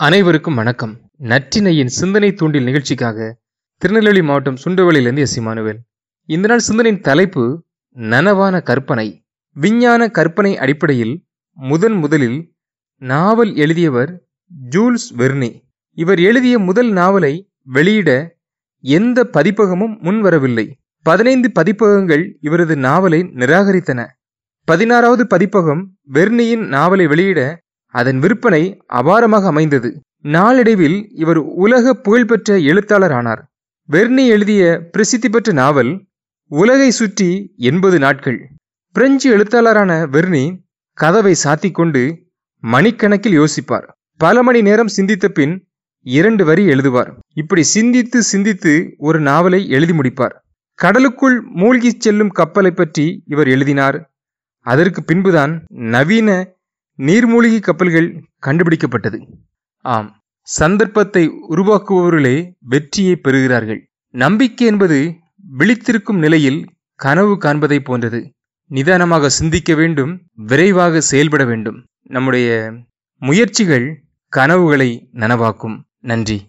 அனைவருக்கும் வணக்கம். நற்றினையின் சிந்தனை தூண்டில் நிகழ்ச்சிக்காக திருநெல்வேலி மாவட்டம் சுண்டவளியிலிருந்து எஸ் இமானுவேல் இந்த நாள் சிந்தனையின் தலைப்பு நனவான கற்பனை. விஞ்ஞான கற்பனை அடிப்படையில் முதன் முதலில் நாவல் எழுதியவர் ஜூல்ஸ் வெர்னி. இவர் எழுதிய முதல் நாவலை வெளியிட எந்த பதிப்பகமும் முன்வரவில்லை. பதினைந்து பதிப்பகங்கள் இவரது நாவலை நிராகரித்தன. பதினாறாவது பதிப்பகம் வெர்னியின் நாவலை வெளியிட அதன் விற்பனை அபாரமாக அமைந்தது. நாளடைவில் இவர் உலக புகழ்பெற்ற எழுத்தாளர் ஆனார் வெர்னி எழுதிய பிரசித்தி பெற்ற நாவல் உலகை சுற்றி எண்பது நாட்கள் பிரெஞ்சு எழுத்தாளரான வெர்னி கதவை சாத்திக் கொண்டு மணிக்கணக்கில் யோசிப்பார். பல மணி நேரம் சிந்தித்த பின் இரண்டு வரி எழுதுவார். இப்படி சிந்தித்து சிந்தித்து ஒரு நாவலை எழுதி முடிப்பார். கடலுக்குள் மூழ்கிச் செல்லும் கப்பலை பற்றி இவர் எழுதினார். அதற்கு பின்புதான் நவீன நீர்மூழ்கி கப்பல்கள் கண்டுபிடிக்கப்பட்டது. ஆம். சந்தர்ப்பத்தை உருவாக்குபவர்களே வெற்றியை பெறுகிறார்கள். நம்பிக்கை என்பது விழித்திருக்கும் நிலையில் கனவு காண்பதை போன்றது. நிதானமாக சிந்திக்க வேண்டும் விரைவாக செயல்பட வேண்டும். நம்முடைய முயற்சிகள் கனவுகளை நனவாக்கும். நன்றி.